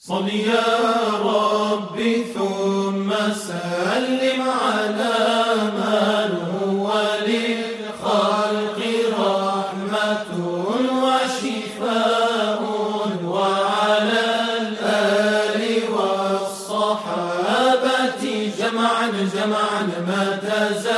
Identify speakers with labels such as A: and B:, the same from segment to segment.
A: صل يا ربي ثم سلم على من هو للخلق رحمة وشفاء وعلى الآل والصحابة جمعا جمعا ما تزينت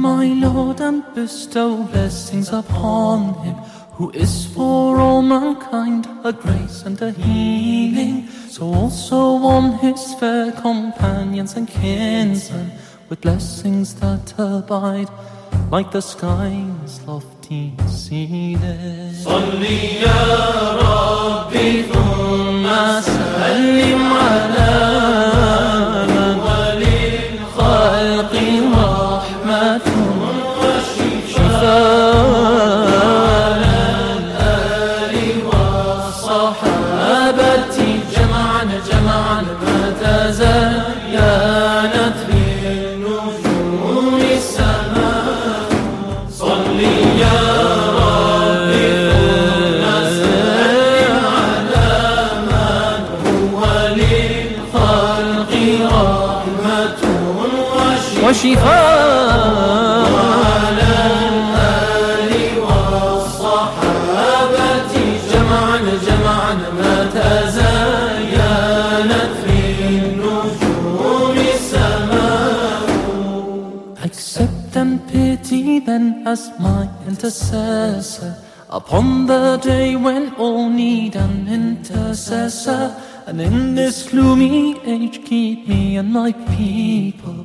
B: my Lord, and bestow blessings upon him who is for all mankind a grace and a healing. So also on his fair companions and kinsmen with blessings that abide like the sky's lofty ceiling.
A: وشفاء وعلى الآل والصحابة جمعا جمعا ما تزينت في النجوم السماء
B: Accept and pity then as my intercessor upon the day when all need an intercessor. And in this gloomy age, keep me and my people.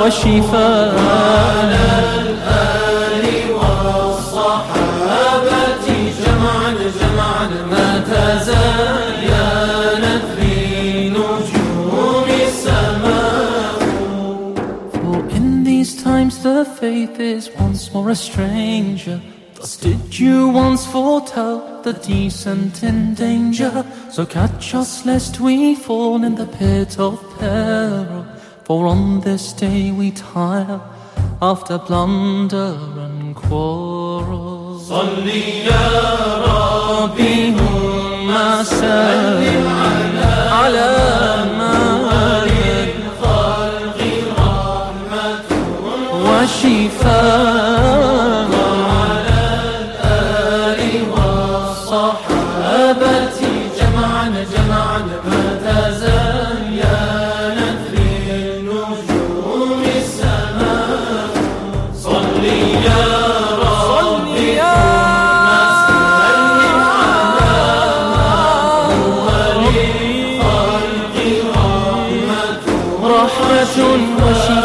A: وشفاء
B: وشفاء
A: على الآل والصحابة جمعا جمعا ما تزينت في نجوم السماء
B: For in these times the faith is once more a stranger. Thus did you once foretell the decent in danger. So catch us lest we fall in the pit of peril. For on this day we tire after blunder and quarrel.
A: صل يا ربي ثم سلم
B: رحمت باشی